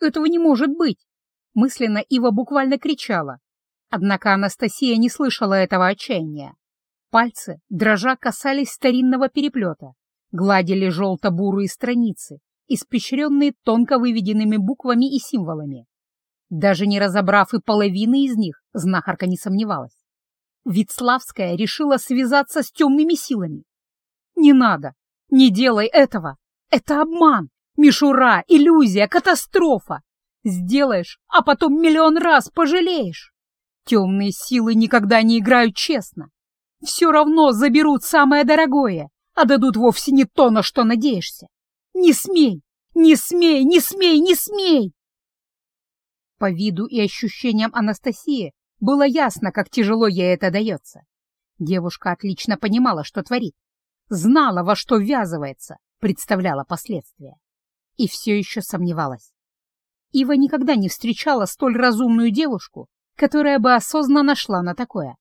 Этого не может быть! Мысленно Ива буквально кричала. Однако Анастасия не слышала этого отчаяния. Пальцы, дрожа, касались старинного переплета, гладили желто-бурые страницы, испещренные тонко выведенными буквами и символами. Даже не разобрав и половины из них, знахарка не сомневалась. Вицлавская решила связаться с темными силами. «Не надо! Не делай этого! Это обман! Мишура, иллюзия, катастрофа! Сделаешь, а потом миллион раз пожалеешь! Темные силы никогда не играют честно. Все равно заберут самое дорогое, а дадут вовсе не то, на что надеешься. Не смей! Не смей! Не смей! Не смей!» По виду и ощущениям Анастасии было ясно, как тяжело ей это дается. Девушка отлично понимала, что творит, знала, во что ввязывается, представляла последствия. И все еще сомневалась. Ива никогда не встречала столь разумную девушку, которая бы осознанно шла на такое.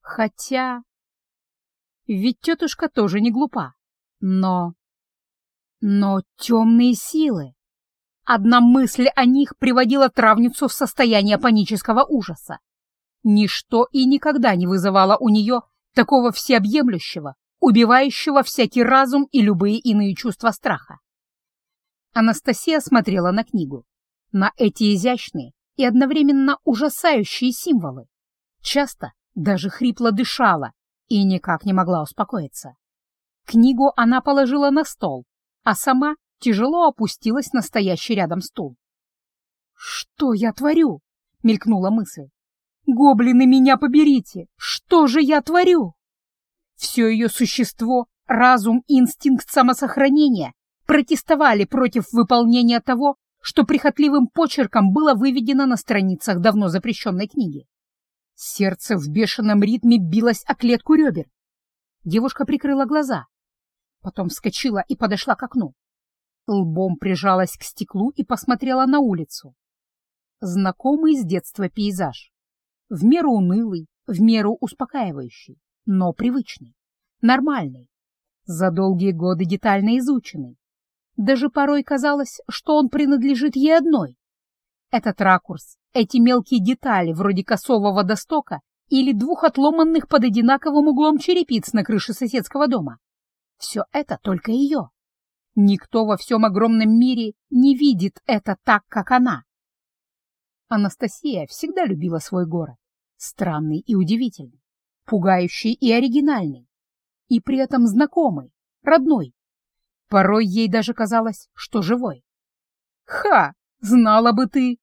Хотя... Ведь тетушка тоже не глупа. Но... Но темные силы... Одна мысль о них приводила травницу в состояние панического ужаса. Ничто и никогда не вызывало у нее такого всеобъемлющего, убивающего всякий разум и любые иные чувства страха. Анастасия смотрела на книгу, на эти изящные и одновременно ужасающие символы. Часто даже хрипло дышала и никак не могла успокоиться. Книгу она положила на стол, а сама тяжело опустилась на стоящий рядом стул. «Что я творю?» — мелькнула мысль. «Гоблины, меня поберите! Что же я творю?» Все ее существо, разум и инстинкт самосохранения протестовали против выполнения того, что прихотливым почерком было выведено на страницах давно запрещенной книги. Сердце в бешеном ритме билось о клетку ребер. Девушка прикрыла глаза, потом вскочила и подошла к окну. Лбом прижалась к стеклу и посмотрела на улицу. Знакомый с детства пейзаж. В меру унылый, в меру успокаивающий, но привычный, нормальный, за долгие годы детально изученный. Даже порой казалось, что он принадлежит ей одной. Этот ракурс, эти мелкие детали, вроде косого водостока или двух отломанных под одинаковым углом черепиц на крыше соседского дома. Все это только ее. Никто во всем огромном мире не видит это так, как она. Анастасия всегда любила свой город. Странный и удивительный, пугающий и оригинальный, и при этом знакомый, родной. Порой ей даже казалось, что живой. «Ха! Знала бы ты!»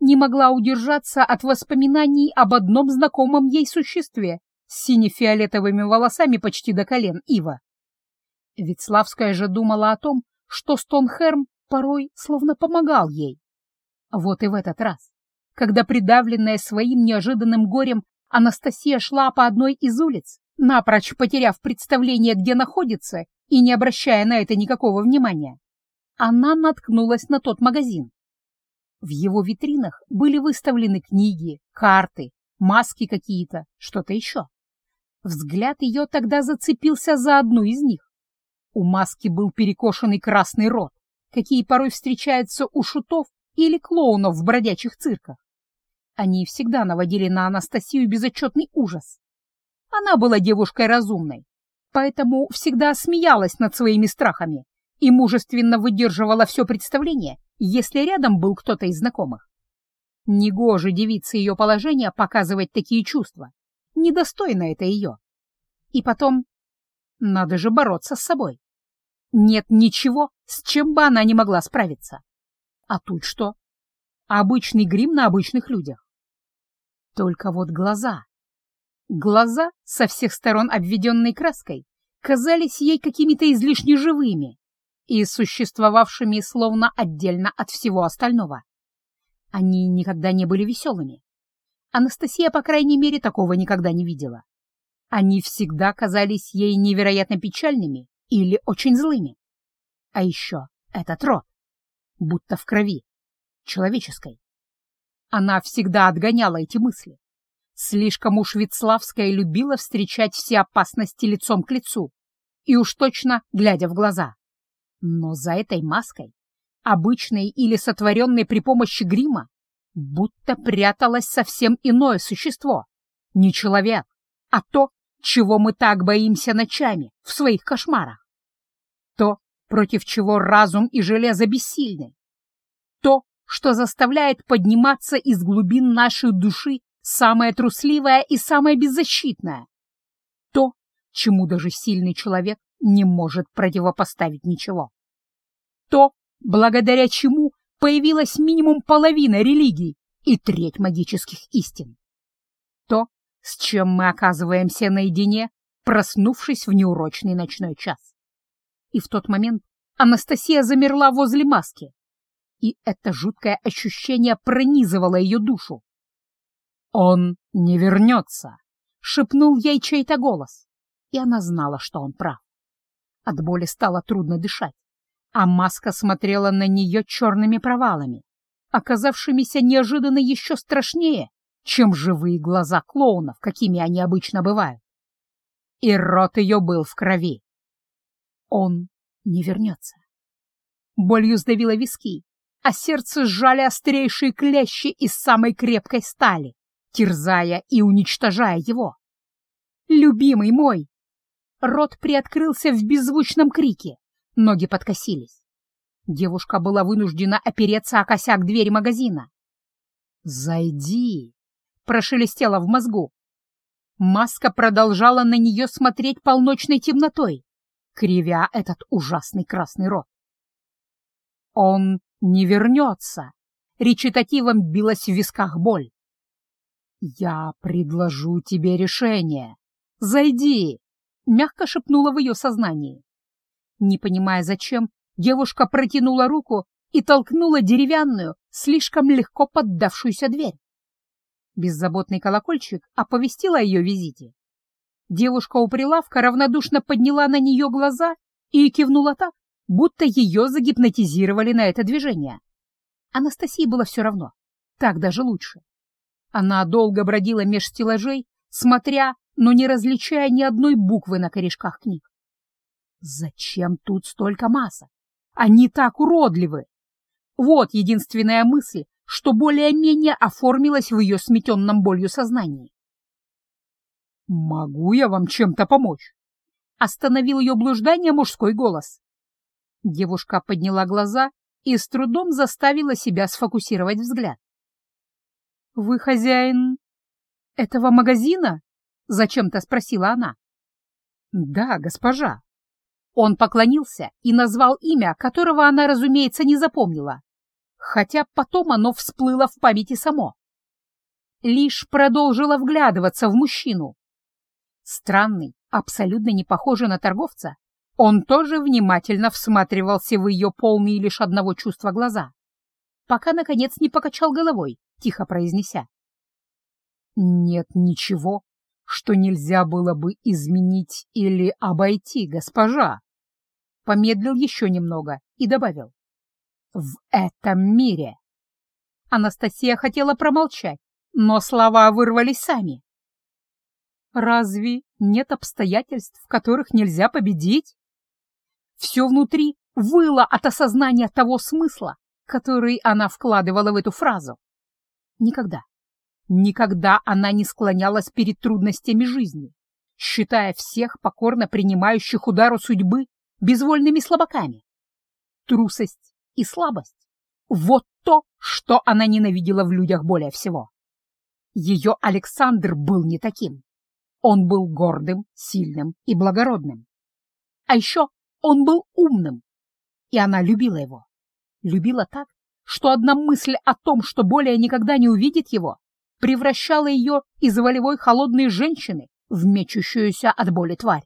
Не могла удержаться от воспоминаний об одном знакомом ей существе с сине-фиолетовыми волосами почти до колен Ива. Ведь же думала о том, что Стонхерм порой словно помогал ей. Вот и в этот раз, когда придавленная своим неожиданным горем Анастасия шла по одной из улиц, напрочь потеряв представление, где находится, и не обращая на это никакого внимания, она наткнулась на тот магазин. В его витринах были выставлены книги, карты, маски какие-то, что-то еще. Взгляд ее тогда зацепился за одну из них. У маски был перекошенный красный рот, какие порой встречаются у шутов или клоунов в бродячих цирках. Они всегда наводили на Анастасию безотчетный ужас. Она была девушкой разумной, поэтому всегда смеялась над своими страхами и мужественно выдерживала все представление, если рядом был кто-то из знакомых. Негоже девице ее положения показывать такие чувства. Недостойно это ее. И потом, надо же бороться с собой. Нет ничего, с чем бы она не могла справиться. А тут что? Обычный грим на обычных людях. Только вот глаза. Глаза, со всех сторон обведенной краской, казались ей какими-то излишне живыми и существовавшими словно отдельно от всего остального. Они никогда не были веселыми. Анастасия, по крайней мере, такого никогда не видела. Они всегда казались ей невероятно печальными или очень злыми. А еще этот род, будто в крови, человеческой. Она всегда отгоняла эти мысли. Слишком уж Вицлавская любила встречать все опасности лицом к лицу, и уж точно глядя в глаза. Но за этой маской, обычной или сотворенной при помощи грима, будто пряталось совсем иное существо. Не человек, а то, чего мы так боимся ночами в своих кошмарах. То, против чего разум и железо бессильны. То, что заставляет подниматься из глубин нашей души самое трусливое и самое беззащитное. То, чему даже сильный человек не может противопоставить ничего. То, благодаря чему появилась минимум половина религий и треть магических истин. То, с чем мы оказываемся наедине, проснувшись в неурочный ночной час. И в тот момент Анастасия замерла возле маски, и это жуткое ощущение пронизывало ее душу. «Он не вернется!» — шепнул ей чей-то голос, и она знала, что он прав. От боли стало трудно дышать, а маска смотрела на нее черными провалами, оказавшимися неожиданно еще страшнее, чем живые глаза клоунов, какими они обычно бывают. И рот ее был в крови. Он не вернется. Болью сдавило виски, а сердце сжали острейшие клещи из самой крепкой стали, терзая и уничтожая его. «Любимый мой!» Рот приоткрылся в беззвучном крике, ноги подкосились. Девушка была вынуждена опереться о косяк двери магазина. «Зайди!» — прошелестело в мозгу. Маска продолжала на нее смотреть полночной темнотой, кривя этот ужасный красный рот. Он не вернется. Речитативом билась в висках боль. «Я предложу тебе решение. Зайди!» — мягко шепнула в ее сознании. Не понимая зачем, девушка протянула руку и толкнула деревянную, слишком легко поддавшуюся дверь. Беззаботный колокольчик оповестил о ее визите. Девушка у прилавка равнодушно подняла на нее глаза и кивнула так, будто ее загипнотизировали на это движение. Анастасии было все равно, так даже лучше. Она долго бродила меж стеллажей, смотря, но не различая ни одной буквы на корешках книг. Зачем тут столько масок? Они так уродливы! Вот единственная мысль, что более-менее оформилась в ее сметенном болью сознании. «Могу я вам чем-то помочь?» Остановил ее блуждание мужской голос. Девушка подняла глаза и с трудом заставила себя сфокусировать взгляд. «Вы хозяин этого магазина?» — зачем-то спросила она. «Да, госпожа». Он поклонился и назвал имя, которого она, разумеется, не запомнила, хотя потом оно всплыло в памяти само. Лишь продолжила вглядываться в мужчину. Странный, абсолютно не похожий на торговца, он тоже внимательно всматривался в ее полные лишь одного чувства глаза, пока, наконец, не покачал головой, тихо произнеся. «Нет ничего, что нельзя было бы изменить или обойти, госпожа!» Помедлил еще немного и добавил. «В этом мире!» Анастасия хотела промолчать, но слова вырвались сами. «Разве нет обстоятельств, в которых нельзя победить?» Все внутри выло от осознания того смысла, который она вкладывала в эту фразу. Никогда, никогда она не склонялась перед трудностями жизни, считая всех покорно принимающих удару судьбы безвольными слабаками. Трусость и слабость — вот то, что она ненавидела в людях более всего. Ее Александр был не таким. Он был гордым, сильным и благородным. А еще он был умным, и она любила его. Любила так, что одна мысль о том, что более никогда не увидит его, превращала ее из волевой холодной женщины в мечущуюся от боли тварь.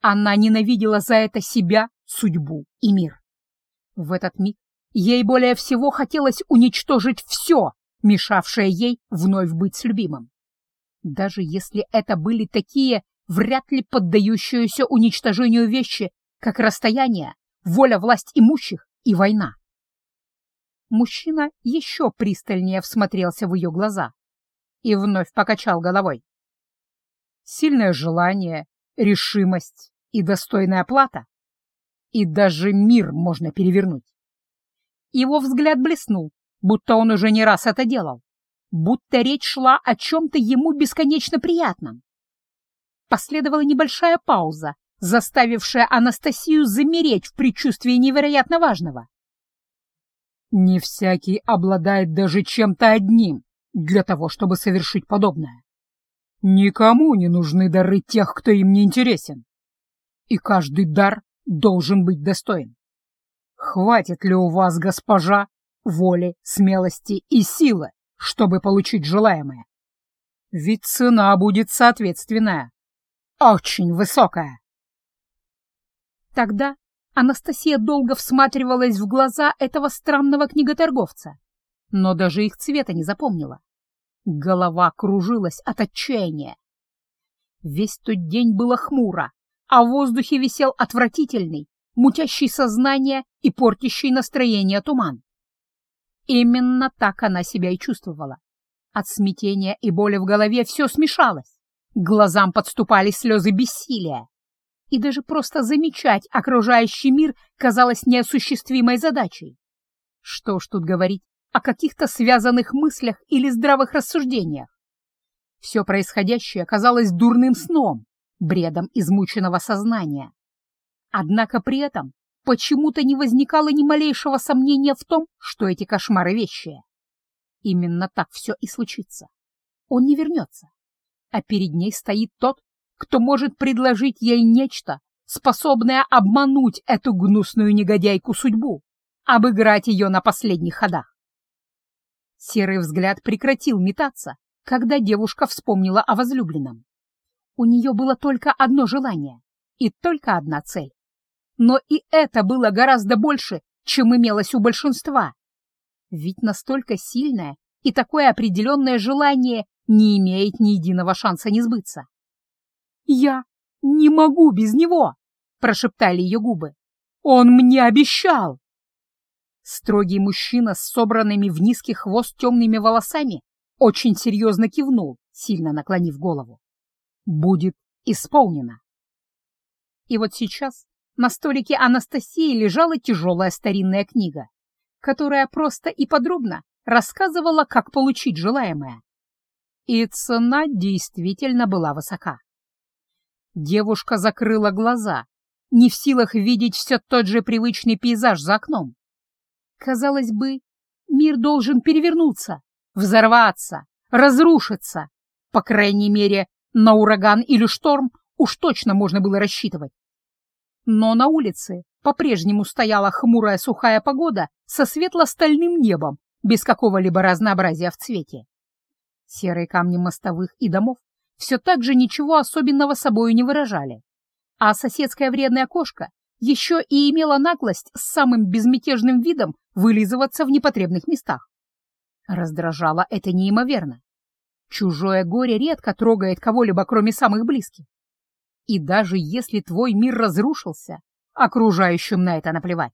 Она ненавидела за это себя, судьбу и мир. В этот миг ей более всего хотелось уничтожить все, мешавшее ей вновь быть с любимым. Даже если это были такие, вряд ли поддающиеся уничтожению вещи, как расстояние, воля власть имущих и война. Мужчина еще пристальнее всмотрелся в ее глаза и вновь покачал головой. Сильное желание, решимость и достойная плата. И даже мир можно перевернуть. Его взгляд блеснул, будто он уже не раз это делал, будто речь шла о чем-то ему бесконечно приятном. Последовала небольшая пауза, заставившая Анастасию замереть в предчувствии невероятно важного. Не всякий обладает даже чем-то одним для того, чтобы совершить подобное. Никому не нужны дары тех, кто им не интересен. И каждый дар должен быть достоин. Хватит ли у вас, госпожа, воли, смелости и силы, чтобы получить желаемое? Ведь цена будет соответственная, очень высокая. Тогда Анастасия долго всматривалась в глаза этого странного книготорговца, но даже их цвета не запомнила. Голова кружилась от отчаяния. Весь тот день было хмуро, а в воздухе висел отвратительный, мутящий сознание и портящий настроение туман. Именно так она себя и чувствовала. От смятения и боли в голове все смешалось. Глазам подступали слезы бессилия. И даже просто замечать окружающий мир казалось неосуществимой задачей. Что ж тут говорить о каких-то связанных мыслях или здравых рассуждениях? Все происходящее казалось дурным сном, бредом измученного сознания. Однако при этом почему-то не возникало ни малейшего сомнения в том, что эти кошмары вещие. Именно так все и случится. Он не вернется, а перед ней стоит тот, кто может предложить ей нечто, способное обмануть эту гнусную негодяйку судьбу, обыграть ее на последних ходах. Серый взгляд прекратил метаться, когда девушка вспомнила о возлюбленном. У нее было только одно желание и только одна цель но и это было гораздо больше, чем имелось у большинства. Ведь настолько сильное и такое определенное желание не имеет ни единого шанса не сбыться. «Я не могу без него!» — прошептали ее губы. «Он мне обещал!» Строгий мужчина с собранными в низкий хвост темными волосами очень серьезно кивнул, сильно наклонив голову. «Будет исполнено!» И вот сейчас на столике Анастасии лежала тяжелая старинная книга, которая просто и подробно рассказывала, как получить желаемое. И цена действительно была высока. Девушка закрыла глаза, не в силах видеть все тот же привычный пейзаж за окном. Казалось бы, мир должен перевернуться, взорваться, разрушиться. По крайней мере, на ураган или шторм уж точно можно было рассчитывать. Но на улице по-прежнему стояла хмурая сухая погода со светло-стальным небом, без какого-либо разнообразия в цвете. Серые камни мостовых и домов все так же ничего особенного собою не выражали, а соседская вредная кошка еще и имела наглость с самым безмятежным видом вылизываться в непотребных местах. Раздражало это неимоверно. Чужое горе редко трогает кого-либо, кроме самых близких. И даже если твой мир разрушился, окружающим на это наплевать.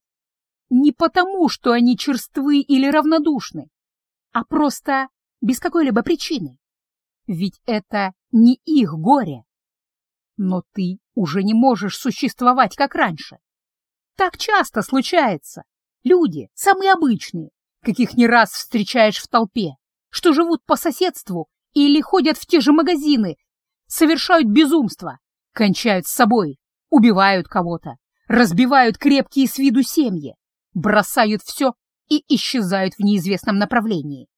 Не потому, что они черствы или равнодушны, а просто без какой-либо причины. Ведь это не их горе. Но ты уже не можешь существовать, как раньше. Так часто случается. Люди, самые обычные, каких не раз встречаешь в толпе, что живут по соседству или ходят в те же магазины, совершают безумство, кончают с собой, убивают кого-то, разбивают крепкие с виду семьи, бросают все и исчезают в неизвестном направлении.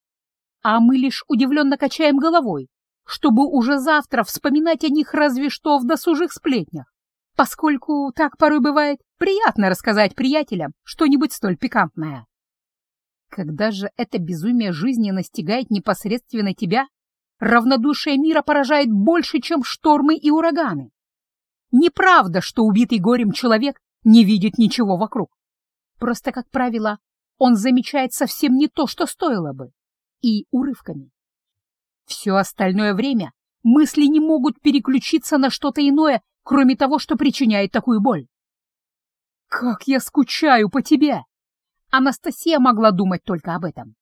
А мы лишь удивленно качаем головой, чтобы уже завтра вспоминать о них разве что в досужих сплетнях, поскольку так порой бывает приятно рассказать приятелям что-нибудь столь пикантное. Когда же это безумие жизни настигает непосредственно тебя, равнодушие мира поражает больше, чем штормы и ураганы. Неправда, что убитый горем человек не видит ничего вокруг. Просто, как правило, он замечает совсем не то, что стоило бы, и урывками. Все остальное время мысли не могут переключиться на что-то иное, кроме того, что причиняет такую боль. «Как я скучаю по тебе!» Анастасия могла думать только об этом.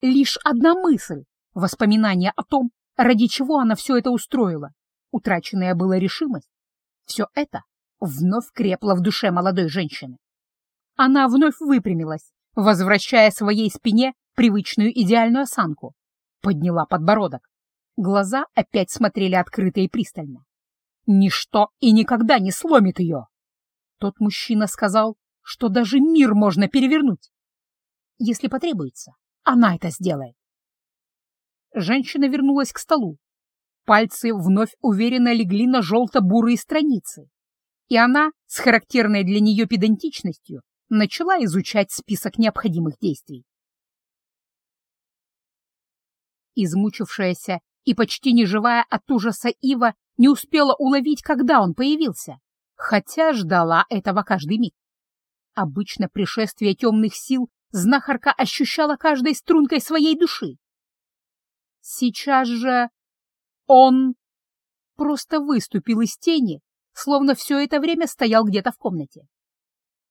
Лишь одна мысль, воспоминание о том, ради чего она все это устроила, утраченная была решимость, все это вновь крепло в душе молодой женщины. Она вновь выпрямилась, возвращая своей спине привычную идеальную осанку. Подняла подбородок. Глаза опять смотрели открыто и пристально. Ничто и никогда не сломит ее. Тот мужчина сказал, что даже мир можно перевернуть. Если потребуется, она это сделает. Женщина вернулась к столу. Пальцы вновь уверенно легли на желто-бурые страницы, и она, с характерной для нее педантичностью, начала изучать список необходимых действий. Измучившаяся и почти неживая от ужаса Ива не успела уловить, когда он появился, хотя ждала этого каждый миг. Обычно пришествие темных сил знахарка ощущала каждой стрункой своей души. Сейчас же он просто выступил из тени, словно все это время стоял где-то в комнате.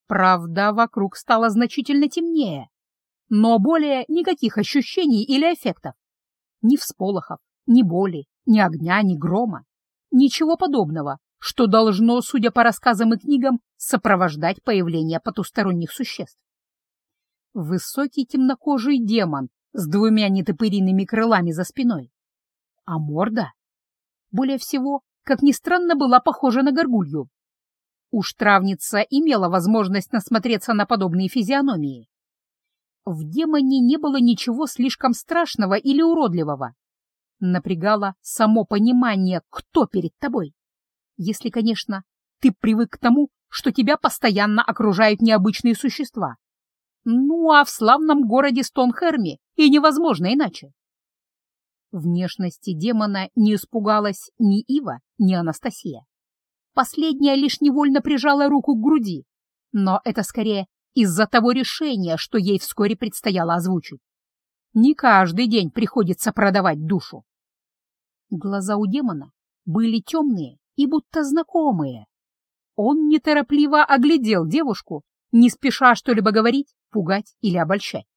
Правда, вокруг стало значительно темнее, но более никаких ощущений или эффектов. Ни всполохов, ни боли, ни огня, ни грома. Ничего подобного, что должно, судя по рассказам и книгам, сопровождать появление потусторонних существ. Высокий темнокожий демон с двумя нетопыриными крылами за спиной. А морда? Более всего, как ни странно, была похожа на горгулью. Уж травница имела возможность насмотреться на подобные физиономии. В демоне не было ничего слишком страшного или уродливого. Напрягало само понимание, кто перед тобой. Если, конечно, ты привык к тому, что тебя постоянно окружают необычные существа. Ну, а в славном городе Стонхерме и невозможно иначе. Внешности демона не испугалась ни Ива, ни Анастасия. Последняя лишь невольно прижала руку к груди, но это скорее из-за того решения, что ей вскоре предстояло озвучить. Не каждый день приходится продавать душу. Глаза у демона были темные и будто знакомые. Он неторопливо оглядел девушку, не спеша что-либо говорить, пугать или обольщать.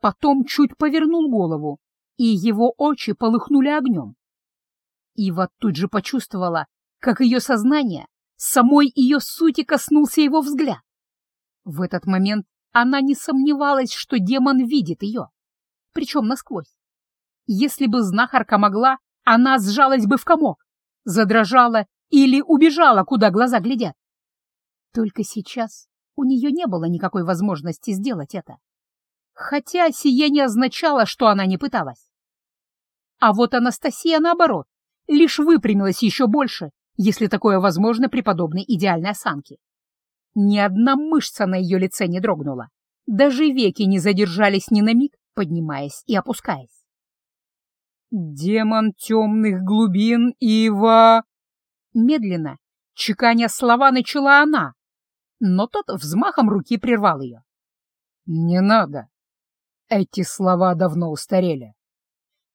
Потом чуть повернул голову, и его очи полыхнули огнем. Ива тут же почувствовала, как ее сознание, самой ее сути коснулся его взгляд. В этот момент она не сомневалась, что демон видит ее, причем насквозь. Если бы знахарка могла, она сжалась бы в комок, задрожала или убежала, куда глаза глядят. Только сейчас у нее не было никакой возможности сделать это. Хотя сие не означало, что она не пыталась. А вот Анастасия, наоборот, лишь выпрямилась еще больше, если такое возможно при подобной идеальной осанке. Ни одна мышца на ее лице не дрогнула, даже веки не задержались ни на миг, поднимаясь и опускаясь. «Демон темных глубин, Ива!» Медленно, чеканя слова, начала она, но тот взмахом руки прервал ее. «Не надо. Эти слова давно устарели.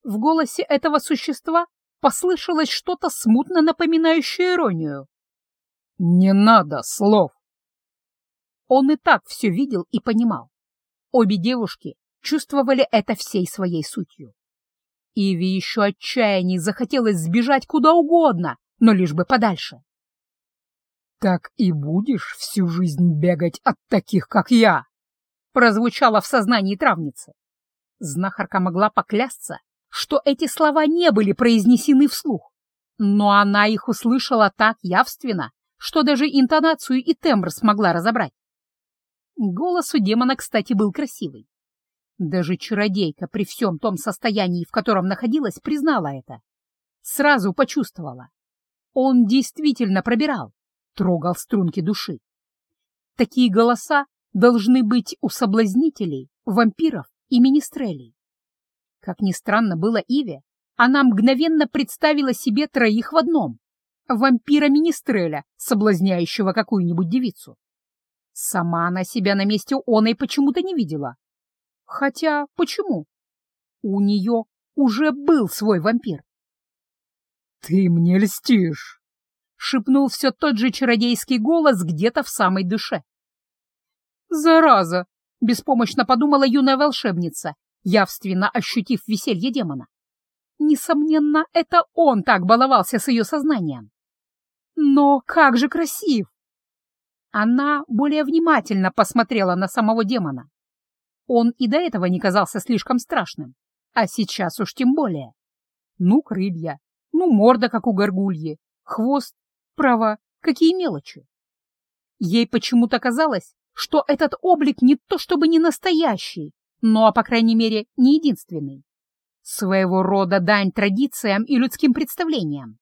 В голосе этого существа послышалось что-то смутно напоминающее иронию. «Не надо слов!» Он и так все видел и понимал. Обе девушки чувствовали это всей своей сутью. Иви еще отчаянней захотелось сбежать куда угодно, но лишь бы подальше. «Так и будешь всю жизнь бегать от таких, как я!» прозвучало в сознании травницы. Знахарка могла поклясться, что эти слова не были произнесены вслух, но она их услышала так явственно, что даже интонацию и тембр смогла разобрать. Голос у демона, кстати, был красивый. Даже чародейка при всем том состоянии, в котором находилась, признала это. Сразу почувствовала. Он действительно пробирал, трогал струнки души. Такие голоса должны быть у соблазнителей, вампиров и министрелей. Как ни странно было Иве, она мгновенно представила себе троих в одном — вампира-министреля, соблазняющего какую-нибудь девицу. Сама она себя на месте оной почему-то не видела. Хотя почему? У нее уже был свой вампир. «Ты мне льстишь!» — шепнул все тот же чародейский голос где-то в самой душе. «Зараза!» — беспомощно подумала юная волшебница явственно ощутив веселье демона. Несомненно, это он так баловался с ее сознанием. Но как же красив! Она более внимательно посмотрела на самого демона, Он и до этого не казался слишком страшным, а сейчас уж тем более. Ну, крылья, ну, морда, как у горгульи, хвост, право, какие мелочи. Ей почему-то казалось, что этот облик не то чтобы не настоящий, но, по крайней мере, не единственный. Своего рода дань традициям и людским представлениям.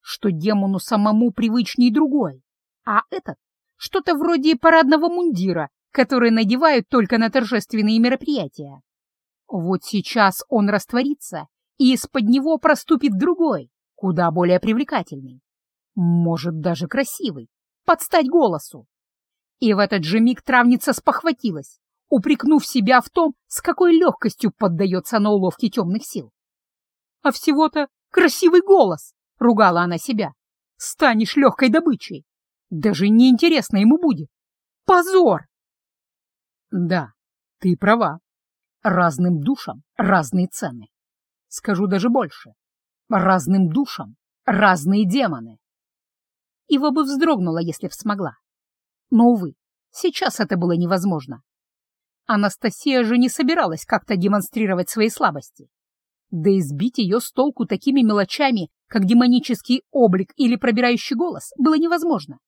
Что демону самому привычней другой, а этот — что-то вроде парадного мундира, который надевают только на торжественные мероприятия. Вот сейчас он растворится, и из-под него проступит другой, куда более привлекательный. Может, даже красивый, под стать голосу. И в этот же миг травница спохватилась, упрекнув себя в том, с какой легкостью поддается на уловки темных сил. «А всего-то красивый голос!» — ругала она себя. «Станешь легкой добычей! Даже неинтересно ему будет! Позор!» «Да, ты права. Разным душам разные цены. Скажу даже больше. Разным душам разные демоны». Ива бы вздрогнула, если б смогла. Но, увы, сейчас это было невозможно. Анастасия же не собиралась как-то демонстрировать свои слабости. Да и сбить ее с толку такими мелочами, как демонический облик или пробирающий голос, было невозможно.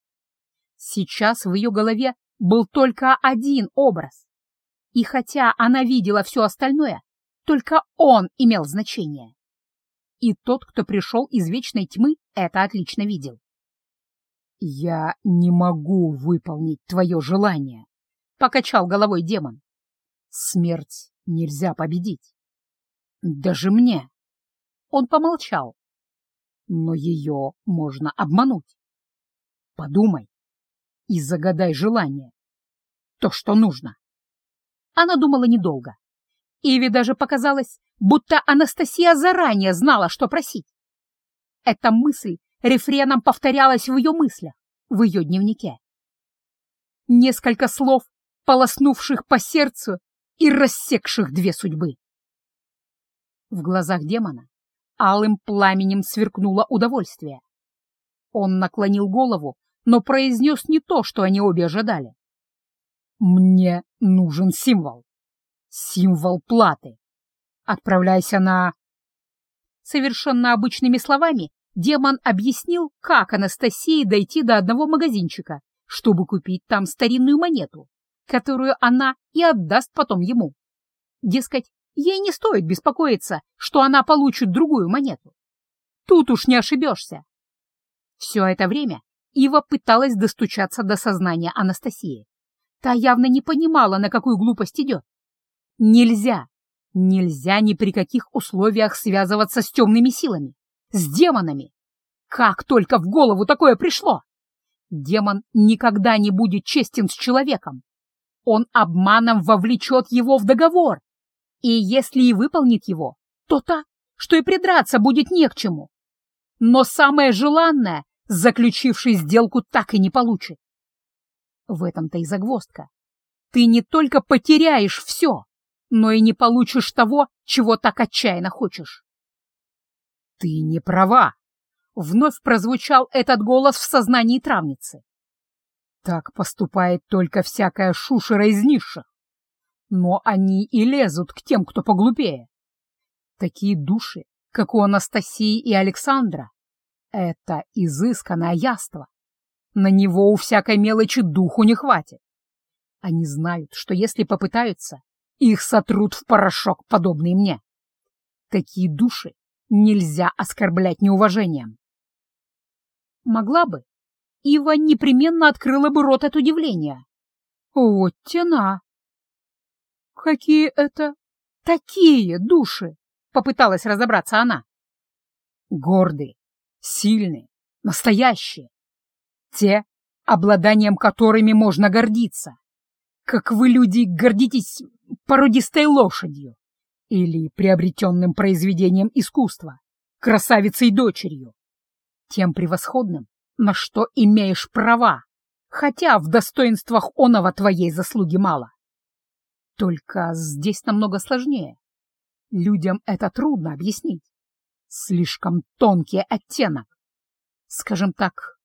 Сейчас в ее голове был только один образ. И хотя она видела все остальное, только он имел значение. И тот, кто пришел из вечной тьмы, это отлично видел. «Я не могу выполнить твое желание», — покачал головой демон. «Смерть нельзя победить. Даже мне». Он помолчал. «Но ее можно обмануть. Подумай и загадай желание. То, что нужно». Она думала недолго. Иви даже показалось, будто Анастасия заранее знала, что просить. Эта мысль рефреном повторялось в ее мыслях, в ее дневнике. Несколько слов, полоснувших по сердцу и рассекших две судьбы. В глазах демона алым пламенем сверкнуло удовольствие. Он наклонил голову, но произнес не то, что они обе ожидали. «Мне нужен символ. Символ платы. Отправляйся на...» Совершенно обычными словами демон объяснил, как Анастасии дойти до одного магазинчика, чтобы купить там старинную монету, которую она и отдаст потом ему. Дескать, ей не стоит беспокоиться, что она получит другую монету. Тут уж не ошибешься. Все это время Ива пыталась достучаться до сознания Анастасии. Та явно не понимала, на какую глупость идет. Нельзя, нельзя ни при каких условиях связываться с темными силами с демонами. Как только в голову такое пришло! Демон никогда не будет честен с человеком. Он обманом вовлечет его в договор. И если и выполнит его, то так, что и придраться будет не к чему. Но самое желанное, заключивший сделку, так и не получит. В этом-то и загвоздка. Ты не только потеряешь все, но и не получишь того, чего так отчаянно хочешь. «Ты не права!» — вновь прозвучал этот голос в сознании травницы. «Так поступает только всякая шушера из низших. Но они и лезут к тем, кто поглупее. Такие души, как у Анастасии и Александра, это изысканное яство. На него у всякой мелочи духу не хватит. Они знают, что если попытаются, их сотрут в порошок, подобные мне. Такие души нельзя оскорблять неуважением. Могла бы, Ива непременно открыла бы рот от удивления. Вот тена! Какие это такие души? Попыталась разобраться она. Гордые, сильные, настоящие. Те, обладанием которыми можно гордиться. Как вы, люди, гордитесь породистой лошадью или приобретенным произведением искусства, красавицей дочерью, тем превосходным, на что имеешь права, хотя в достоинствах оного твоей заслуги мало. Только здесь намного сложнее. Людям это трудно объяснить. Слишком тонкий оттенок. Скажем так,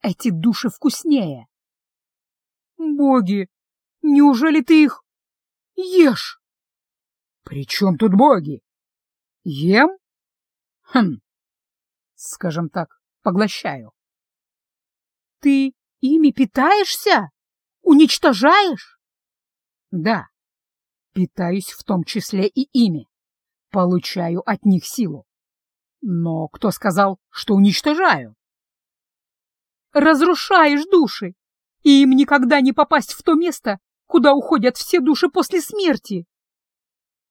эти души вкуснее. Боги, неужели ты их ешь!» «При чем тут боги?» «Ем?» «Хм, скажем так, поглощаю». «Ты ими питаешься? Уничтожаешь?» «Да, питаюсь в том числе и ими, получаю от них силу. Но кто сказал, что уничтожаю?» «Разрушаешь души, и им никогда не попасть в то место, куда уходят все души после смерти».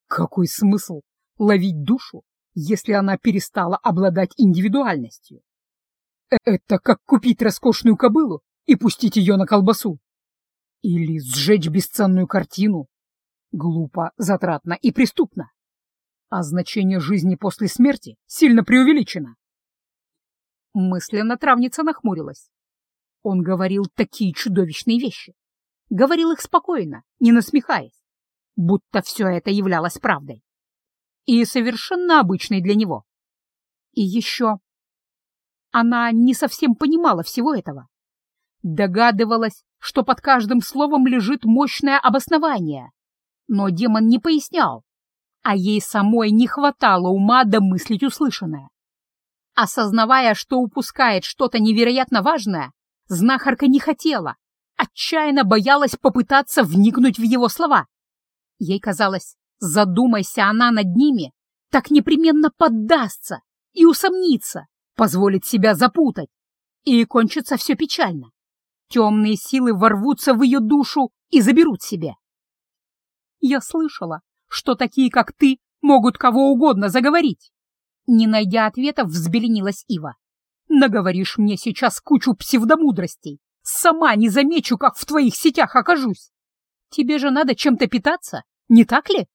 Какой смысл ловить душу, если она перестала обладать индивидуальностью? Это как купить роскошную кобылу и пустить ее на колбасу. Или сжечь бесценную картину. Глупо, затратно и преступно. А значение жизни после смерти сильно преувеличено. Мысленно травница нахмурилась. Он говорил такие чудовищные вещи. Говорил их спокойно, не насмехаясь будто все это являлось правдой. И совершенно обычной для него. И еще она не совсем понимала всего этого. Догадывалась, что под каждым словом лежит мощное обоснование. Но демон не пояснял, а ей самой не хватало ума домыслить услышанное. Осознавая, что упускает что-то невероятно важное, знахарка не хотела, отчаянно боялась попытаться вникнуть в его слова. Ей казалось, задумайся она над ними, так непременно поддастся и усомнится, позволит себя запутать, и кончится все печально. Темные силы ворвутся в ее душу и заберут себе. Я слышала, что такие, как ты, могут кого угодно заговорить. Не найдя ответов, взбеленилась Ива. Наговоришь мне сейчас кучу псевдомудростей. Сама не замечу, как в твоих сетях окажусь. Тебе же надо чем-то питаться, не так ли?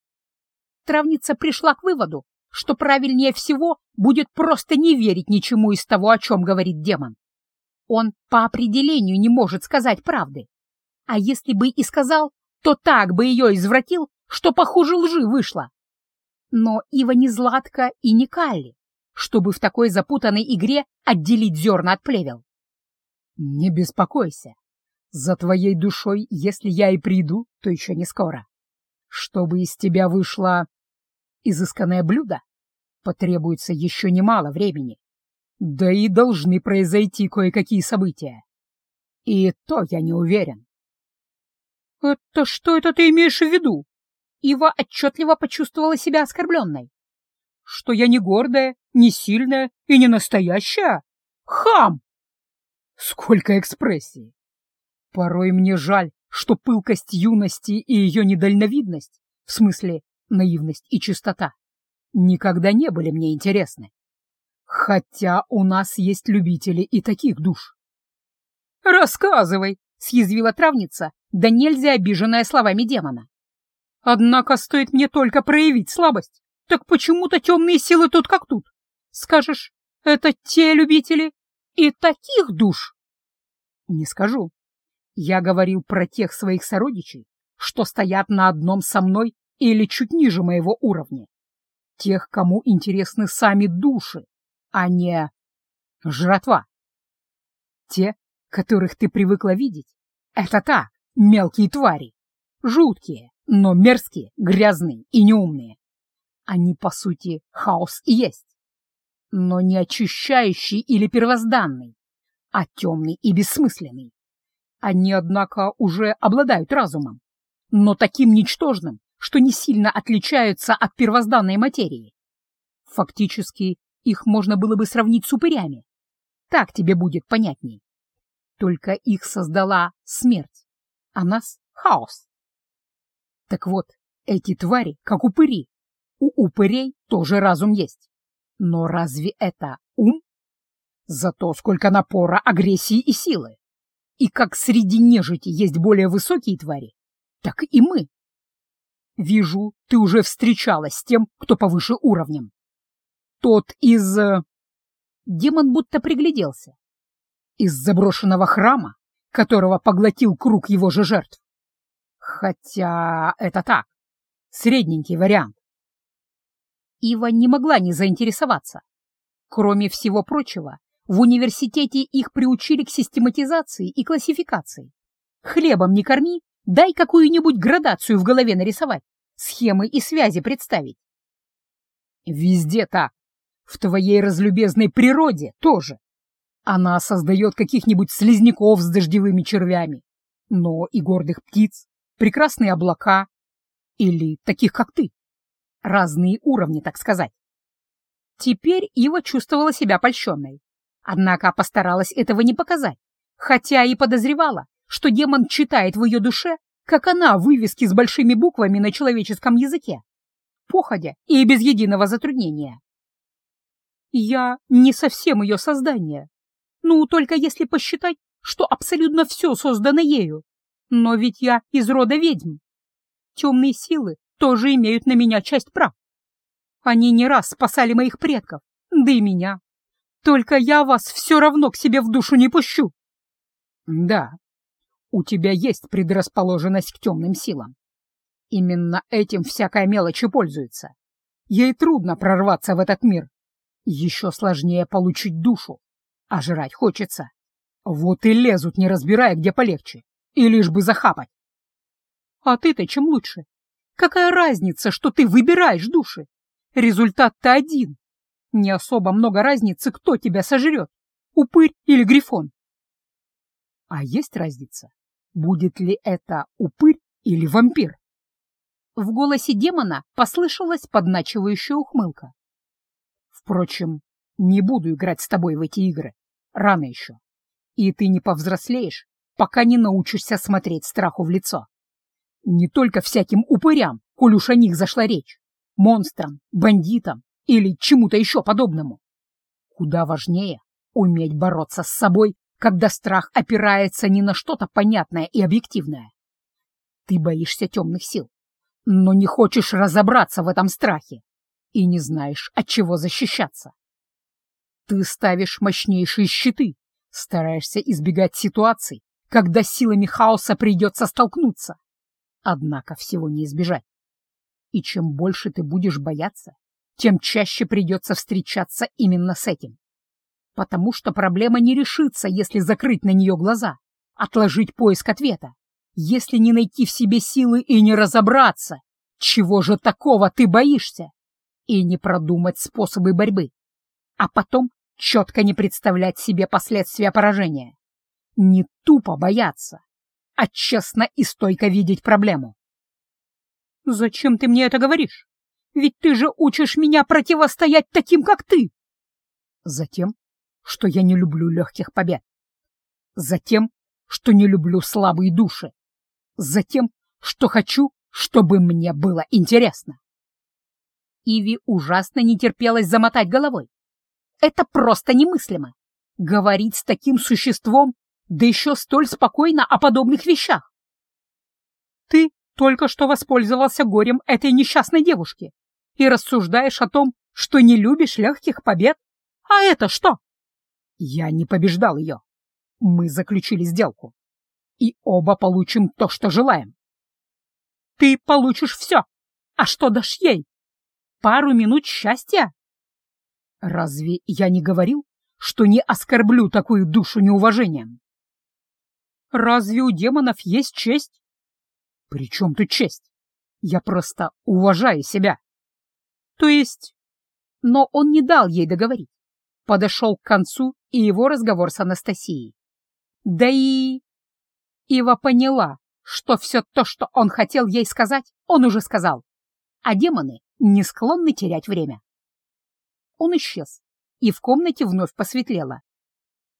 Травница пришла к выводу, что правильнее всего будет просто не верить ничему из того, о чем говорит демон. Он по определению не может сказать правды. А если бы и сказал, то так бы ее извратил, что похуже лжи вышло. Но Ива не Златка и не Калли, чтобы в такой запутанной игре отделить зерна от плевел. Не беспокойся. За твоей душой, если я и приду, то еще не скоро. Чтобы из тебя вышло изысканное блюдо, потребуется еще немало времени. Да и должны произойти кое-какие события. И то я не уверен. «Это что это ты имеешь в виду?» Ива отчетливо почувствовала себя оскорбленной. «Что я не гордая, не сильная и не настоящая? Хам!» Сколько экспрессии! Порой мне жаль, что пылкость юности и ее недальновидность, в смысле наивность и чистота, никогда не были мне интересны. Хотя у нас есть любители и таких душ. «Рассказывай!» — съязвила травница, да нельзя обиженная словами демона. «Однако стоит мне только проявить слабость, так почему-то темные силы тут как тут. Скажешь, это те любители и таких душ?» «Не скажу. Я говорил про тех своих сородичей, что стоят на одном со мной или чуть ниже моего уровня. Тех, кому интересны сами души, а не жратва. Те, которых ты привыкла видеть, это так, мелкие твари. Жуткие, но мерзкие, грязные и неумные. Они, по сути, хаос и есть. Но не очищающий или первозданный, а темный и бессмысленный. Они, однако, уже обладают разумом, но таким ничтожным, что не сильно отличаются от первозданной материи. Фактически, их можно было бы сравнить с упырями. Так тебе будет понятней. Только их создала смерть, а нас — хаос. Так вот, эти твари, как упыри. У упырей тоже разум есть. Но разве это ум? Зато сколько напора, агрессии и силы. И как среди нежити есть более высокие твари, так и мы. Вижу, ты уже встречалась с тем, кто повыше уровнем. Тот из... Э, демон будто пригляделся. Из заброшенного храма, которого поглотил круг его же жертв. Хотя это так, средненький вариант. Ива не могла не заинтересоваться. Кроме всего прочего, в университете их приучили к систематизации и классификации. Хлебом не корми, дай какую-нибудь градацию в голове нарисовать. схемы и связи представить. Везде так. В твоей разлюбезной природе тоже. Она создает каких-нибудь слизняков с дождевыми червями, но и гордых птиц, прекрасные облака или таких, как ты. Разные уровни, так сказать. Теперь Ива чувствовала себя польщенной. Однако постаралась этого не показать, хотя и подозревала, что демон читает в ее душе, как она вывески с большими буквами на человеческом языке, походя и без единого затруднения. Я не совсем ее создание, ну, только если посчитать, что абсолютно все создано ею. Но ведь я из рода ведьм. Темные силы тоже имеют на меня часть прав. Они не раз спасали моих предков, да и меня. Только я вас все равно к себе в душу не пущу. Да, у тебя есть предрасположенность к темным силам. Именно этим всякая мелочь и пользуется. Ей трудно прорваться в этот мир. Еще сложнее получить душу, а жрать хочется. Вот и лезут, не разбирая, где полегче, и лишь бы захапать. А ты-то чем лучше? Какая разница, что ты выбираешь души? Результат-то один. Не особо много разницы, кто тебя сожрет, упырь или грифон. А есть разница, будет ли это упырь или вампир? В голосе демона послышалась подначивающая ухмылка. Впрочем, не буду играть с тобой в эти игры. Рано еще. И ты не повзрослеешь, пока не научишься смотреть страху в лицо. Не только всяким упырям, коль уж о них зашла речь монстрам, бандитам или чему-то еще подобному. Куда важнее уметь бороться с собой, когда страх опирается не на что-то понятное и объективное. Ты боишься темных сил, но не хочешь разобраться в этом страхе и не знаешь, от чего защищаться. Ты ставишь мощнейшие щиты, стараешься избегать ситуаций, когда силами хаоса придется столкнуться. Однако всего не избежать. И чем больше ты будешь бояться, тем чаще придется встречаться именно с этим. Потому что проблема не решится, если закрыть на нее глаза, отложить поиск ответа, если не найти в себе силы и не разобраться, чего же такого ты боишься, и не продумать способы борьбы, а потом четко не представлять себе последствия поражения. Не тупо бояться, а честно и стойко видеть проблему. «Зачем ты мне это говоришь? Ведь ты же учишь меня противостоять таким, как ты!» «Затем, что я не люблю легких побед. Затем, что не люблю слабые души. Затем, что хочу, чтобы мне было интересно». Иви ужасно не терпелось замотать головой. Это просто немыслимо. Говорить с таким существом, да еще столь спокойно о подобных вещах. Ты только что воспользовался горем этой несчастной девушки и рассуждаешь о том, что не любишь легких побед? А это что? Я не побеждал ее. Мы заключили сделку. И оба получим то, что желаем. Ты получишь все. А что дашь ей? Пару минут счастья? Разве я не говорил, что не оскорблю такую душу неуважением? Разве у демонов есть честь? «При чем тут честь? Я просто уважаю себя». «То есть...» Но он не дал ей договорить. Подошел к концу и его разговор с Анастасией. Да и... Ива поняла, что все то, что он хотел ей сказать, он уже сказал. А демоны не склонны терять время. Он исчез, и в комнате вновь посветлело.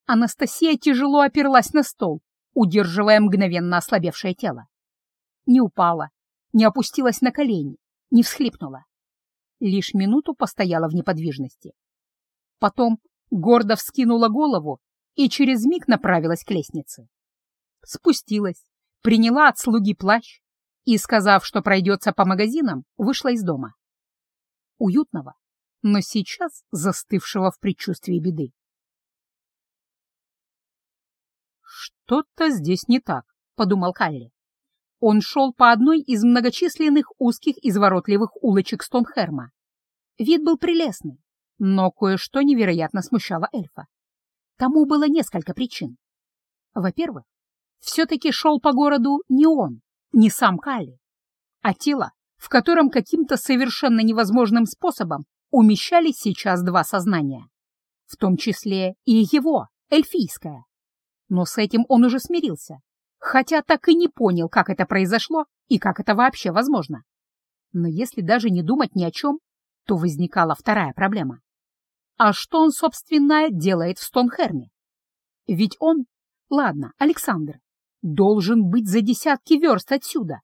Анастасия тяжело оперлась на стол, удерживая мгновенно ослабевшее тело не упала, не опустилась на колени, не всхлипнула. Лишь минуту постояла в неподвижности. Потом гордо вскинула голову и через миг направилась к лестнице. Спустилась, приняла от слуги плащ и, сказав, что пройдется по магазинам, вышла из дома. Уютного, но сейчас застывшего в предчувствии беды. «Что-то здесь не так», — подумал Калли. Он шел по одной из многочисленных узких изворотливых улочек Стонхерма. Вид был прелестный, но кое-что невероятно смущало эльфа. Тому было несколько причин. Во-первых, все-таки шел по городу не он, не сам Калли, а тело, в котором каким-то совершенно невозможным способом умещались сейчас два сознания, в том числе и его, эльфийское. Но с этим он уже смирился, хотя так и не понял, как это произошло и как это вообще возможно. Но если даже не думать ни о чем, то возникала вторая проблема. А что он, собственно, делает в Стонхерме? Ведь он, ладно, Александр, должен быть за десятки верст отсюда,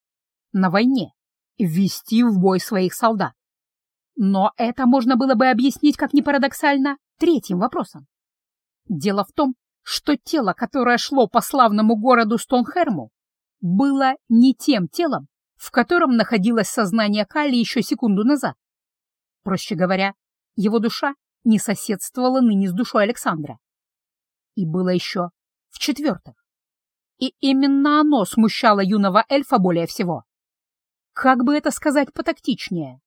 на войне, ввести в бой своих солдат. Но это можно было бы объяснить, как ни парадоксально, третьим вопросом. Дело в том, что тело, которое шло по славному городу Стонхерму, было не тем телом, в котором находилось сознание Калли еще секунду назад. Проще говоря, его душа не соседствовала ныне с душой Александра. И было еще в-четвертых. И именно оно смущало юного эльфа более всего. Как бы это сказать потактичнее?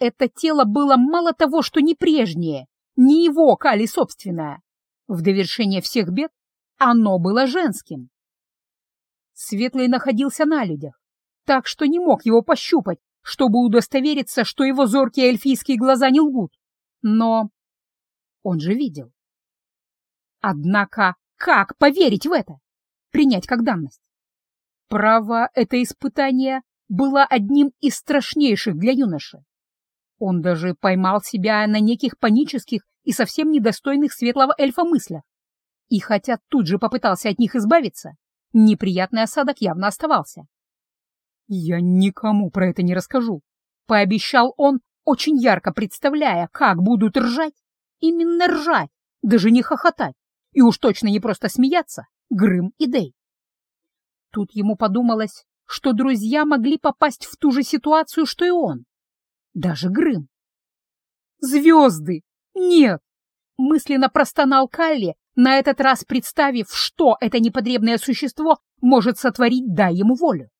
Это тело было мало того, что не прежнее, не его, Кали, собственное. В довершение всех бед оно было женским. Светлый находился на людях, так что не мог его пощупать, чтобы удостовериться, что его зоркие эльфийские глаза не лгут. Но он же видел. Однако как поверить в это? Принять как данность? Право, это испытание было одним из страшнейших для юноши. Он даже поймал себя на неких панических и совсем недостойных светлого эльфа мыслях. И хотя тут же попытался от них избавиться, неприятный осадок явно оставался. «Я никому про это не расскажу», — пообещал он, очень ярко представляя, как будут ржать, именно ржать, даже не хохотать, и уж точно не просто смеяться, Грым и Дей. Тут ему подумалось, что друзья могли попасть в ту же ситуацию, что и он. Даже Грым. «Звезды! Нет!» — мысленно простонал Калли, на этот раз представив, что это непотребное существо может сотворить, дай ему волю.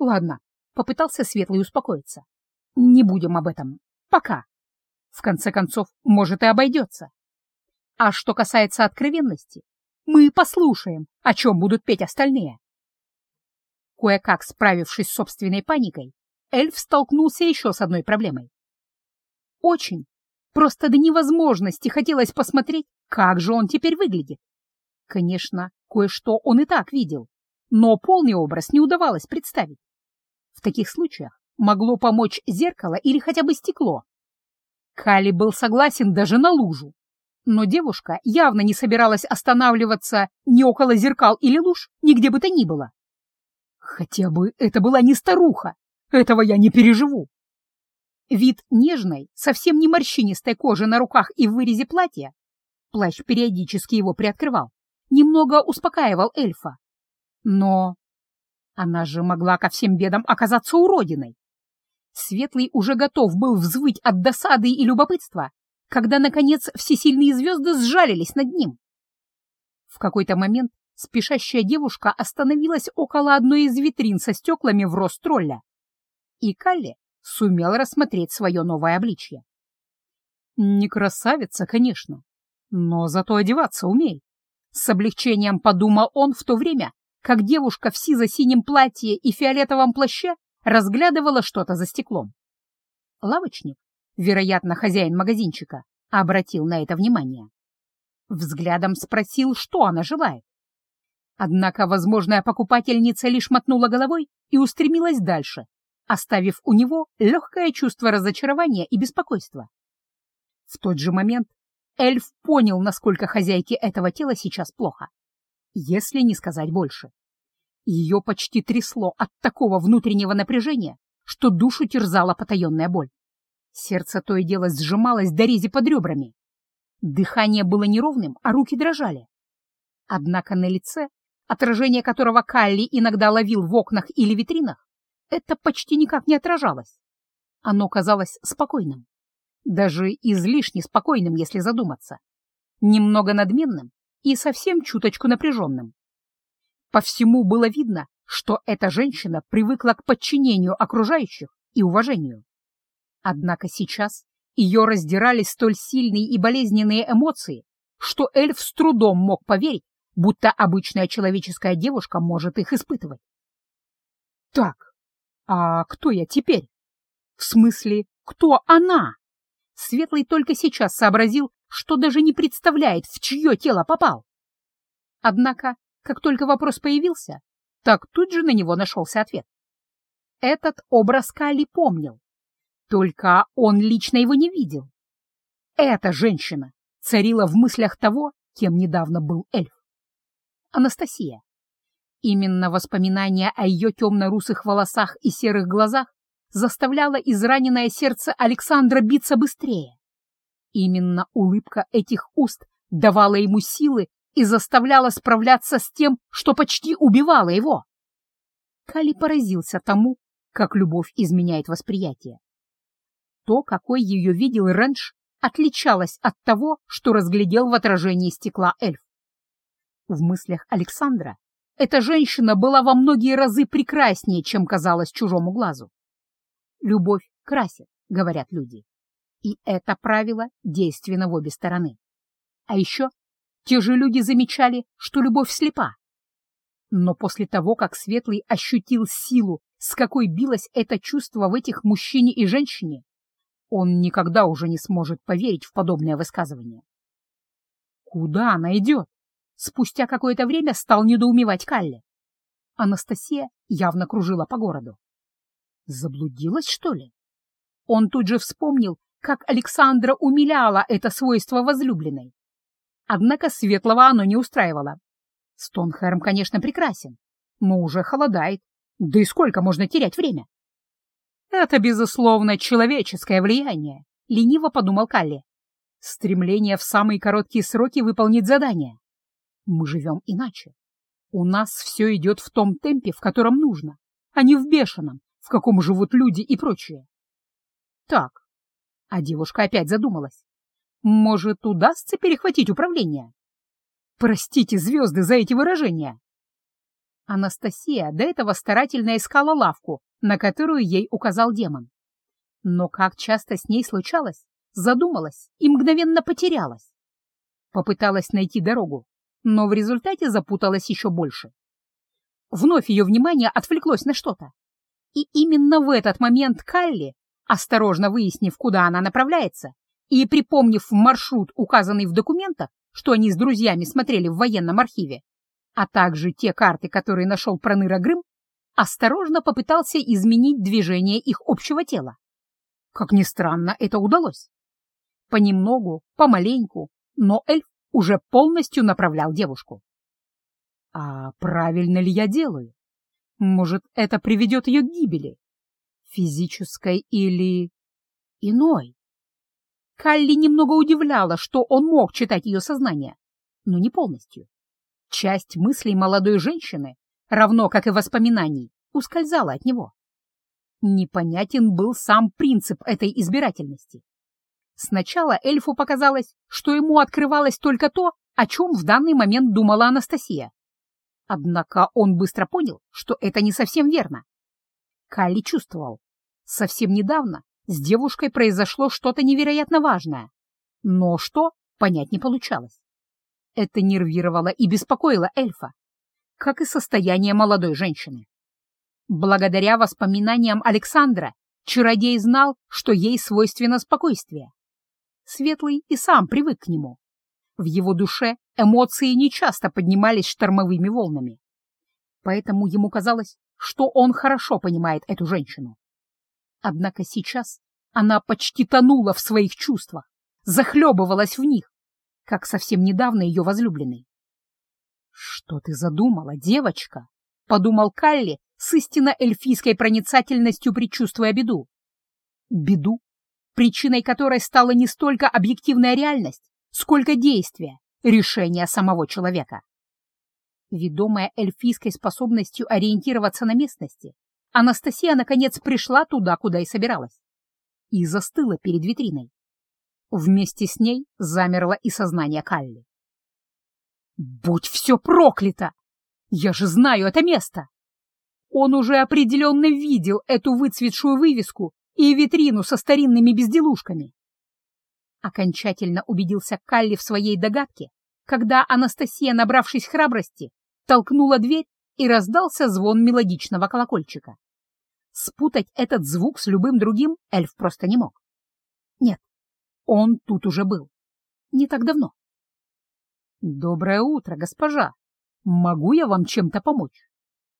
Ладно, попытался Светлый успокоиться. Не будем об этом. Пока. В конце концов, может и обойдется. А что касается откровенности, мы послушаем, о чем будут петь остальные. Кое-как справившись с собственной паникой, эльф столкнулся еще с одной проблемой. Очень, просто до невозможности хотелось посмотреть, как же он теперь выглядит. Конечно, кое-что он и так видел, но полный образ не удавалось представить. В таких случаях могло помочь зеркало или хотя бы стекло. Кали был согласен даже на лужу, но девушка явно не собиралась останавливаться ни около зеркал или луж, нигде бы то ни было. Хотя бы это была не старуха, этого я не переживу. Вид нежной, совсем не морщинистой кожи на руках и в вырезе платья, плащ периодически его приоткрывал, немного успокаивал эльфа. Но она же могла ко всем бедам оказаться уродиной. Светлый уже готов был взвыть от досады и любопытства, когда, наконец, всесильные звезды сжалились над ним. В какой-то момент спешащая девушка остановилась около одной из витрин со стеклами в рост тролля, и Калли сумел рассмотреть свое новое обличье. Не красавица, конечно, но зато одеваться умеет. С облегчением подумал он в то время, как девушка в сизо-синем платье и фиолетовом плаще разглядывала что-то за стеклом. Лавочник, вероятно, хозяин магазинчика, обратил на это внимание. Взглядом спросил, что она желает. Однако возможная покупательница лишь мотнула головой и устремилась дальше, оставив у него легкое чувство разочарования и беспокойства. В тот же момент эльф понял, насколько хозяйке этого тела сейчас плохо если не сказать больше. Ее почти трясло от такого внутреннего напряжения, что душу терзала потаенная боль. Сердце то и дело сжималось до рези под ребрами. Дыхание было неровным, а руки дрожали. Однако на лице, отражение которого Калли иногда ловил в окнах или витринах, это почти никак не отражалось. Оно казалось спокойным. Даже излишне спокойным, если задуматься. Немного надменным и совсем чуточку напряженным. По всему было видно, что эта женщина привыкла к подчинению окружающих и уважению. Однако сейчас ее раздирали столь сильные и болезненные эмоции, что эльф с трудом мог поверить, будто обычная человеческая девушка может их испытывать. Так, А кто я теперь? В смысле, кто она? Светлый только сейчас сообразил, что даже не представляет, в чье тело попал. Однако, как только вопрос появился, так тут же на него нашелся ответ. Этот образ Кали помнил, только он лично его не видел. Эта женщина царила в мыслях того, кем недавно был эльф. Анастасия. Именно воспоминание о ее темно-русых волосах и серых глазах заставляло израненное сердце Александра биться быстрее. Именно улыбка этих уст давала ему силы и заставляла справляться с тем, что почти убивало его. Кали поразился тому, как любовь изменяет восприятие. То, какой ее видел Рэндж, отличалось от того, что разглядел в отражении стекла эльф. В мыслях Александра эта женщина была во многие разы прекраснее, чем казалось чужому глазу. Любовь красит, говорят люди. И это правило действенно в обе стороны. А еще те же люди замечали, что любовь слепа. Но после того, как Светлый ощутил силу, с какой билось это чувство в этих мужчине и женщине, он никогда уже не сможет поверить в подобное высказывание. Куда она идет? Спустя какое-то время стал недоумевать Калли. Анастасия явно кружила по городу. Заблудилась, что ли? Он тут же вспомнил, как Александра умиляла это свойство возлюбленной. Однако Светлого оно не устраивало. Стонхерм, конечно, прекрасен, но уже холодает. Да и сколько можно терять время? Это, безусловно, человеческое влияние, — лениво подумал Калли. Стремление в самые короткие сроки выполнить задание. Мы живем иначе. У нас все идет в том темпе, в котором нужно, а не в бешеном, в каком живут люди и прочее. Так, а девушка опять задумалась. Может, удастся перехватить управление? Простите, звезды, за эти выражения. Анастасия до этого старательно искала лавку, на которую ей указал демон. Но как часто с ней случалось, задумалась и мгновенно потерялась. Попыталась найти дорогу, но в результате запуталась еще больше. Вновь ее внимание отвлеклось на что-то. И именно в этот момент Калли, осторожно выяснив, куда она направляется, и припомнив маршрут, указанный в документах, что они с друзьями смотрели в военном архиве, а также те карты, которые нашел Проныра Грым, осторожно попытался изменить движение их общего тела. Как ни странно, это удалось. Понемногу, помаленьку, но эльф уже полностью направлял девушку. А правильно ли я делаю? Может, это приведет ее к гибели? Физической или иной? Калли немного удивляла, что он мог читать ее сознание, но не полностью. Часть мыслей молодой женщины равно как и воспоминаний, ускользала от него. Непонятен был сам принцип этой избирательности. Сначала эльфу показалось, что ему открывалось только то, о чем в данный момент думала Анастасия. Однако он быстро понял, что это не совсем верно. Калли чувствовал. Совсем недавно с девушкой произошло что-то невероятно важное. Но что, понять не получалось. Это нервировало и беспокоило эльфа как и состояние молодой женщины. Благодаря воспоминаниям Александра чародей знал, что ей свойственно спокойствие. Светлый и сам привык к нему. В его душе эмоции нечасто поднимались штормовыми волнами. Поэтому ему казалось, что он хорошо понимает эту женщину. Однако сейчас она почти тонула в своих чувствах, захлебывалась в них, как совсем недавно ее возлюбленный. «Что ты задумала, девочка?» — подумал Калли с истинно эльфийской проницательностью, предчувствуя беду. Беду, причиной которой стала не столько объективная реальность, сколько действие, решение самого человека. Ведомая эльфийской способностью ориентироваться на местности, Анастасия наконец пришла туда, куда и собиралась, и застыла перед витриной. Вместе с ней замерло и сознание Калли. Будь все проклято! Я же знаю это место! Он уже определенно видел эту выцветшую вывеску и витрину со старинными безделушками. Окончательно убедился Калли в своей догадке, когда Анастасия, набравшись храбрости, толкнула дверь и раздался звон мелодичного колокольчика. Спутать этот звук с любым другим эльф просто не мог. Нет, он тут уже был. Не так давно. «Доброе утро, госпожа. Могу я вам чем-то помочь?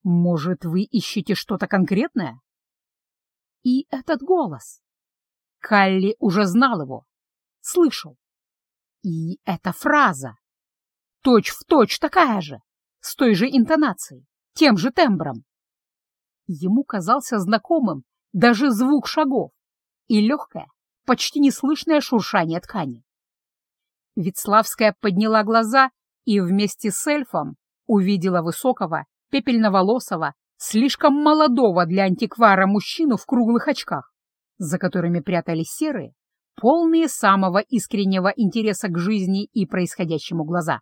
Может, вы ищете что-то конкретное?» И этот голос. Калли уже знал его, слышал. И эта фраза. Точь в точь такая же, с той же интонацией, тем же тембром. Ему казался знакомым даже звук шагов и легкое, почти неслышное шуршание ткани. Вицлавская подняла глаза и вместе с эльфом увидела высокого, пепельноволосого, слишком молодого для антиквара мужчину в круглых очках, за которыми прятались серые, полные самого искреннего интереса к жизни и происходящему глаза.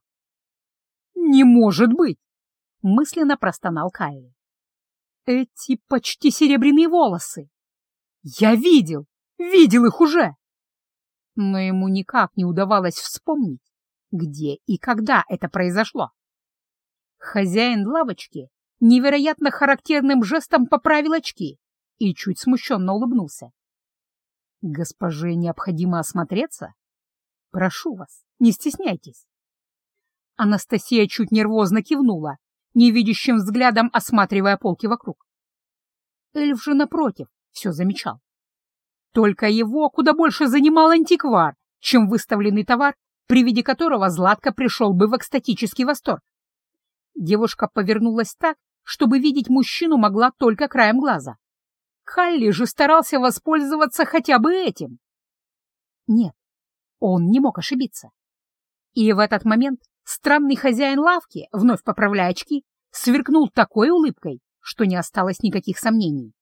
«Не может быть!» — мысленно простонал Кайли. «Эти почти серебряные волосы! Я видел, видел их уже!» но ему никак не удавалось вспомнить, где и когда это произошло. Хозяин лавочки невероятно характерным жестом поправил очки и чуть смущенно улыбнулся. «Госпоже необходимо осмотреться? Прошу вас, не стесняйтесь». Анастасия чуть нервозно кивнула, невидящим взглядом осматривая полки вокруг. Эльф же, напротив, все замечал. Только его куда больше занимал антиквар, чем выставленный товар, при виде которого Златка пришел бы в экстатический восторг. Девушка повернулась так, чтобы видеть мужчину могла только краем глаза. Халли же старался воспользоваться хотя бы этим. Нет, он не мог ошибиться. И в этот момент странный хозяин лавки, вновь поправляя очки, сверкнул такой улыбкой, что не осталось никаких сомнений.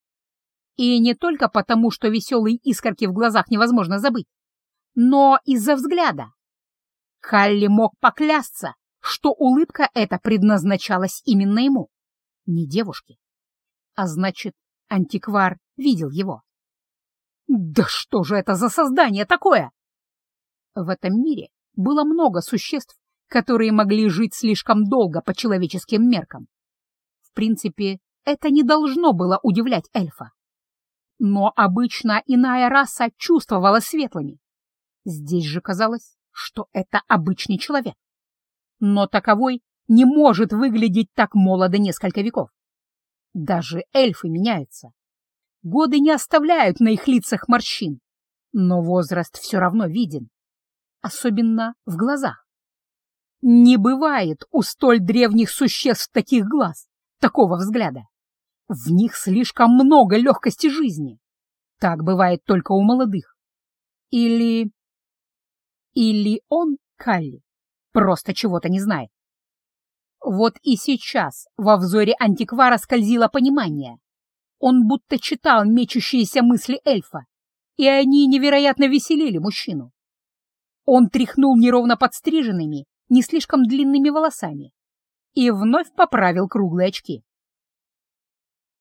И не только потому, что веселые искорки в глазах невозможно забыть, но из-за взгляда. Калли мог поклясться, что улыбка эта предназначалась именно ему, не девушке. А значит, антиквар видел его. Да что же это за создание такое? В этом мире было много существ, которые могли жить слишком долго по человеческим меркам. В принципе, это не должно было удивлять эльфа. Но обычно иная раса чувствовала светлыми. Здесь же казалось, что это обычный человек. Но таковой не может выглядеть так молодо несколько веков. Даже эльфы меняются. Годы не оставляют на их лицах морщин, но возраст все равно виден, особенно в глазах. Не бывает у столь древних существ таких глаз, такого взгляда. В них слишком много легкости жизни. Так бывает только у молодых. Или... Или он, Калли, просто чего-то не знает. Вот и сейчас во взоре антиквара скользило понимание. Он будто читал мечущиеся мысли эльфа, и они невероятно веселили мужчину. Он тряхнул неровно подстриженными, не слишком длинными волосами и вновь поправил круглые очки.